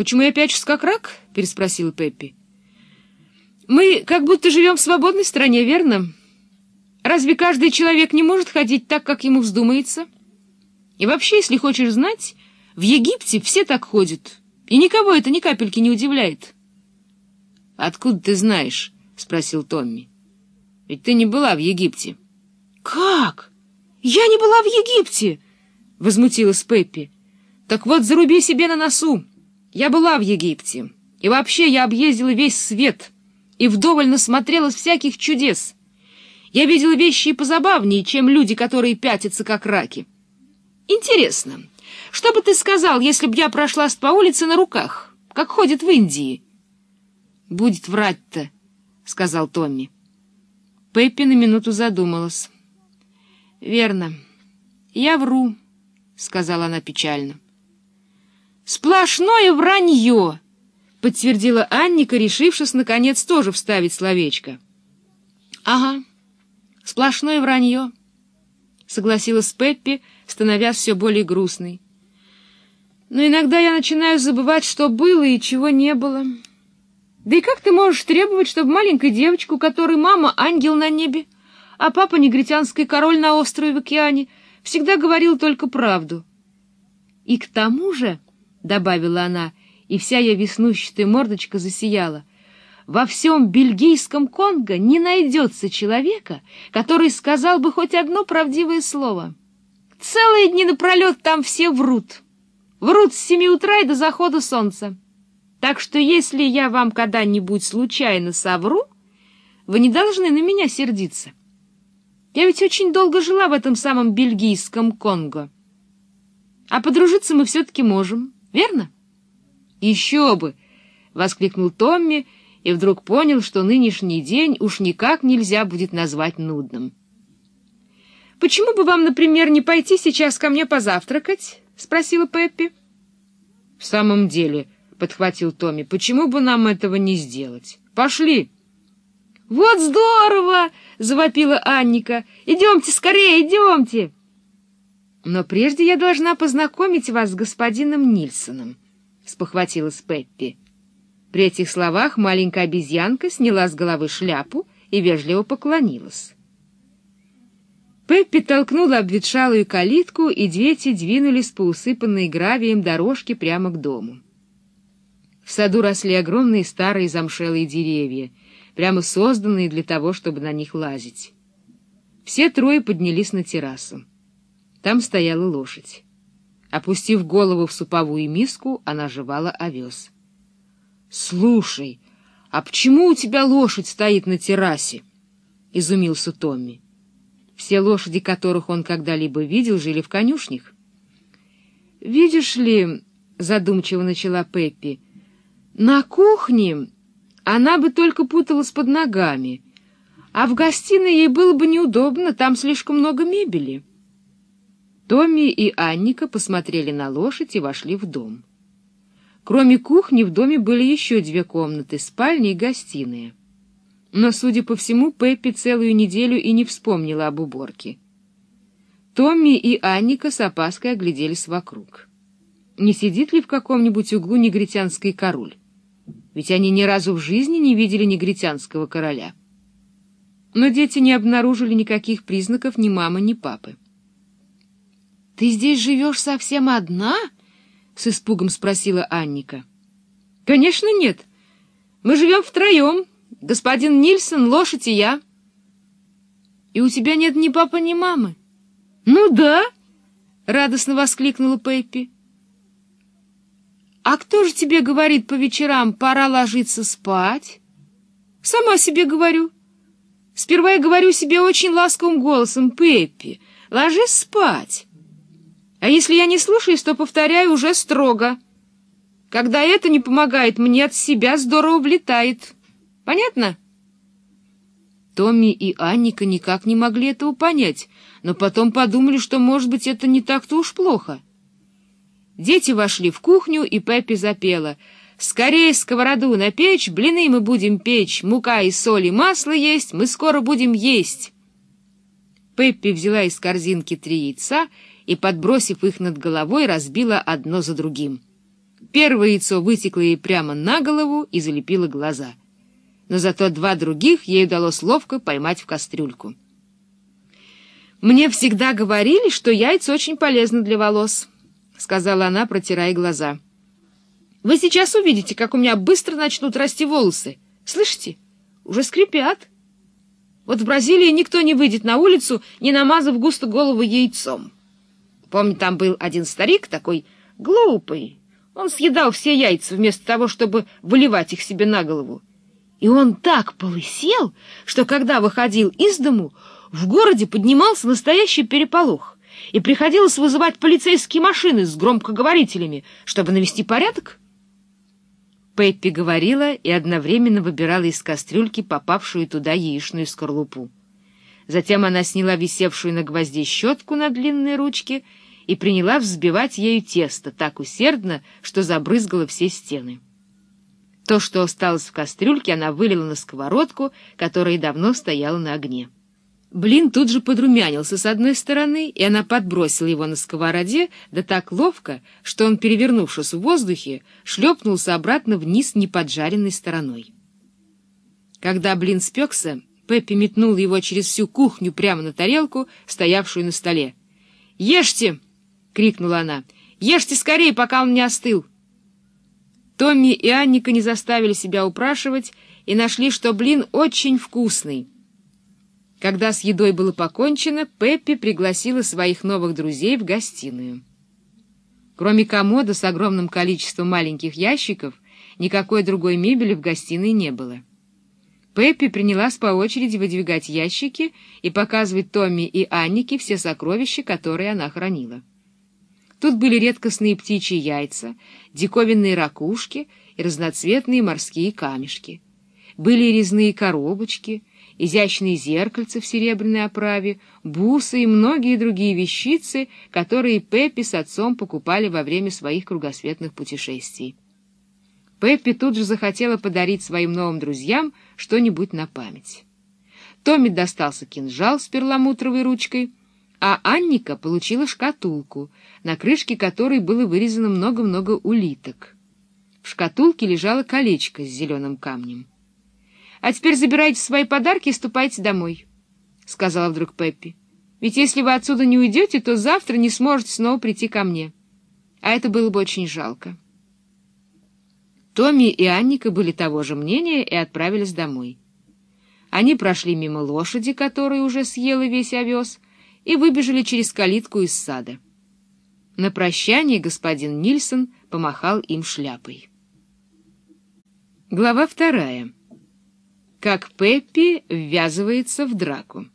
«Почему я пячусь как рак?» — переспросила Пеппи. «Мы как будто живем в свободной стране, верно? Разве каждый человек не может ходить так, как ему вздумается? И вообще, если хочешь знать, в Египте все так ходят, и никого это ни капельки не удивляет». «Откуда ты знаешь?» — спросил Томми. «Ведь ты не была в Египте». «Как? Я не была в Египте!» — возмутилась Пеппи. «Так вот, заруби себе на носу. Я была в Египте. И вообще я объездила весь свет и вдоволь насмотрелась всяких чудес. Я видела вещи и позабавнее, чем люди, которые пятятся, как раки. Интересно, что бы ты сказал, если б я прошлась по улице на руках, как ходит в Индии?» «Будет врать-то», — сказал Томми. Пеппи на минуту задумалась. «Верно, я вру», — сказала она печально. «Сплошное вранье!» — подтвердила Анника, решившись, наконец, тоже вставить словечко. «Ага, сплошное вранье», — согласилась Пеппи, становясь все более грустной. «Но иногда я начинаю забывать, что было и чего не было. Да и как ты можешь требовать, чтобы маленькая девочка, у которой мама — ангел на небе, а папа — негритянский король на острове в океане, всегда говорил только правду? И к тому же...» — добавила она, и вся ее веснущатая мордочка засияла. «Во всем бельгийском Конго не найдется человека, который сказал бы хоть одно правдивое слово. Целые дни напролет там все врут. Врут с семи утра и до захода солнца. Так что если я вам когда-нибудь случайно совру, вы не должны на меня сердиться. Я ведь очень долго жила в этом самом бельгийском Конго. А подружиться мы все-таки можем» верно? Еще бы! — воскликнул Томми и вдруг понял, что нынешний день уж никак нельзя будет назвать нудным. «Почему бы вам, например, не пойти сейчас ко мне позавтракать?» — спросила Пеппи. «В самом деле», — подхватил Томми, — «почему бы нам этого не сделать? Пошли!» «Вот здорово!» — завопила Анника. «Идемте скорее, идемте!» «Но прежде я должна познакомить вас с господином Нильсоном», — спохватилась Пеппи. При этих словах маленькая обезьянка сняла с головы шляпу и вежливо поклонилась. Пеппи толкнула обветшалую калитку, и дети двинулись по усыпанной гравием дорожке прямо к дому. В саду росли огромные старые замшелые деревья, прямо созданные для того, чтобы на них лазить. Все трое поднялись на террасу. Там стояла лошадь. Опустив голову в суповую миску, она жевала овес. — Слушай, а почему у тебя лошадь стоит на террасе? — изумился Томми. Все лошади, которых он когда-либо видел, жили в конюшнях. — Видишь ли, — задумчиво начала Пеппи, — на кухне она бы только путалась под ногами, а в гостиной ей было бы неудобно, там слишком много мебели. — Томми и Анника посмотрели на лошадь и вошли в дом. Кроме кухни в доме были еще две комнаты — спальня и гостиная. Но, судя по всему, Пеппи целую неделю и не вспомнила об уборке. Томми и Анника с опаской огляделись вокруг. Не сидит ли в каком-нибудь углу негритянский король? Ведь они ни разу в жизни не видели негритянского короля. Но дети не обнаружили никаких признаков ни мамы, ни папы. «Ты здесь живешь совсем одна?» — с испугом спросила Анника. «Конечно нет. Мы живем втроем. Господин Нильсон, лошадь и я». «И у тебя нет ни папы, ни мамы?» «Ну да!» — радостно воскликнула Пеппи. «А кто же тебе говорит по вечерам, пора ложиться спать?» «Сама себе говорю. Сперва я говорю себе очень ласковым голосом, Пеппи, ложись спать». А если я не слушаюсь, то повторяю уже строго. Когда это не помогает, мне от себя здорово влетает. Понятно? Томми и Анника никак не могли этого понять, но потом подумали, что, может быть, это не так-то уж плохо. Дети вошли в кухню, и Пеппи запела. «Скорее сковороду на печь, блины мы будем печь, мука и соль и масло есть, мы скоро будем есть». Пеппи взяла из корзинки три яйца и, подбросив их над головой, разбила одно за другим. Первое яйцо вытекло ей прямо на голову и залепило глаза. Но зато два других ей удалось ловко поймать в кастрюльку. «Мне всегда говорили, что яйца очень полезны для волос», — сказала она, протирая глаза. «Вы сейчас увидите, как у меня быстро начнут расти волосы. Слышите? Уже скрипят. Вот в Бразилии никто не выйдет на улицу, не намазав густо голову яйцом. Помню, там был один старик такой глупый. Он съедал все яйца вместо того, чтобы выливать их себе на голову. И он так полысел, что когда выходил из дому, в городе поднимался настоящий переполох, и приходилось вызывать полицейские машины с громкоговорителями, чтобы навести порядок. Пеппи говорила и одновременно выбирала из кастрюльки попавшую туда яичную скорлупу. Затем она сняла висевшую на гвозде щетку на длинной ручке и приняла взбивать ею тесто так усердно, что забрызгала все стены. То, что осталось в кастрюльке, она вылила на сковородку, которая давно стояла на огне. Блин тут же подрумянился с одной стороны, и она подбросила его на сковороде, да так ловко, что он, перевернувшись в воздухе, шлепнулся обратно вниз неподжаренной стороной. Когда блин спекся, Пеппи метнул его через всю кухню прямо на тарелку, стоявшую на столе. «Ешьте!» — крикнула она. «Ешьте скорее, пока он не остыл!» Томми и Анника не заставили себя упрашивать и нашли, что блин очень вкусный. Когда с едой было покончено, Пеппи пригласила своих новых друзей в гостиную. Кроме комода с огромным количеством маленьких ящиков, никакой другой мебели в гостиной не было. Пеппи принялась по очереди выдвигать ящики и показывать Томми и Аннике все сокровища, которые она хранила. Тут были редкостные птичьи яйца, диковинные ракушки и разноцветные морские камешки. Были резные коробочки — изящные зеркальца в серебряной оправе, бусы и многие другие вещицы, которые Пеппи с отцом покупали во время своих кругосветных путешествий. Пеппи тут же захотела подарить своим новым друзьям что-нибудь на память. Томми достался кинжал с перламутровой ручкой, а Анника получила шкатулку, на крышке которой было вырезано много-много улиток. В шкатулке лежало колечко с зеленым камнем. А теперь забирайте свои подарки и ступайте домой, — сказала вдруг Пеппи. — Ведь если вы отсюда не уйдете, то завтра не сможете снова прийти ко мне. А это было бы очень жалко. Томми и Анника были того же мнения и отправились домой. Они прошли мимо лошади, которая уже съела весь овес, и выбежали через калитку из сада. На прощание господин Нильсон помахал им шляпой. Глава вторая как Пеппи ввязывается в драку.